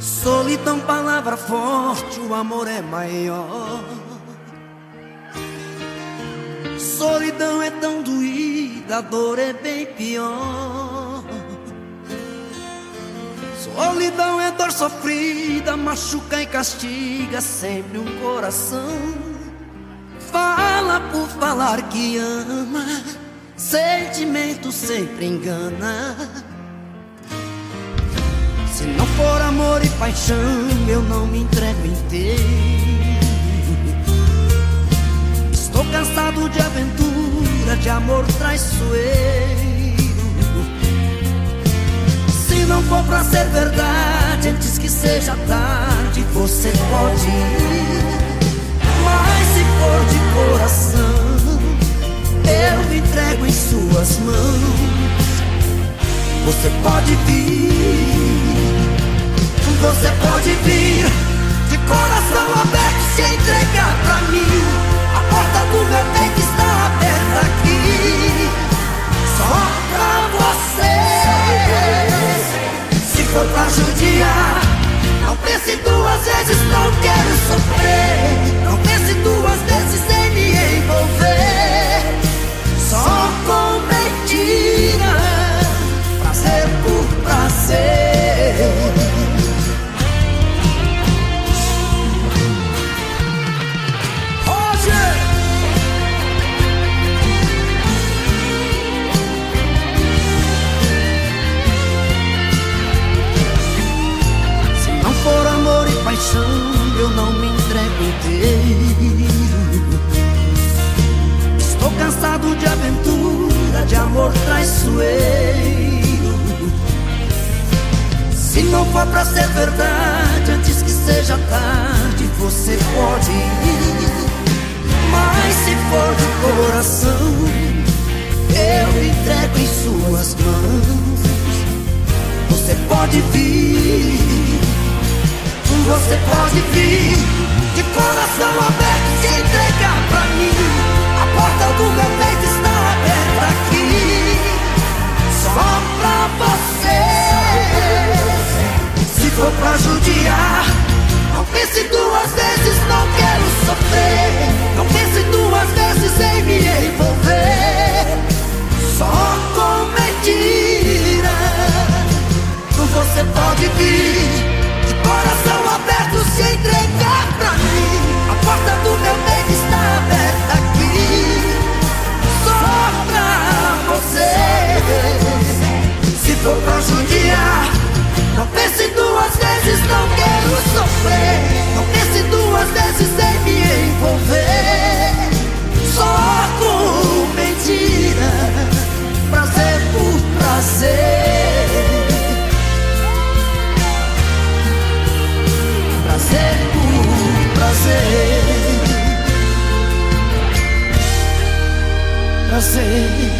Solidão, palavra forte, o amor é maior. Solidão é tão doída, a dor é bem pior. Solidão é dor sofrida, machuca e castiga sempre um coração. Fala por falar que ama, sentimento sempre engana. Se não for amor e paixão, eu não me entrego inteiro. Estou cansado de aventura, de amor traiçoeiro. Se não for pra ser verdade, antes que seja tarde, você pode ir. Mas se for de coração, eu me entrego em suas mãos. Você pode vir. Você pode vir de coração aberto se entregar pra mim. A porta do meu peito está aberta aqui. Só pra você. Se for pra judiar, não pense duas vezes, não Estou cansado de aventura, de amor traiçoeiro. Se não for pra ser verdade, antes que seja tarde, você pode ir. Mas se for de coração, eu entrego em suas mãos. Você pode vir. Você pode vir de coração aberto se entregar pra mim. A porta do meu peito está aberta aqui, só pra você. Se for pra judiar, não pense duas vezes, não quero sofrer. Prazer.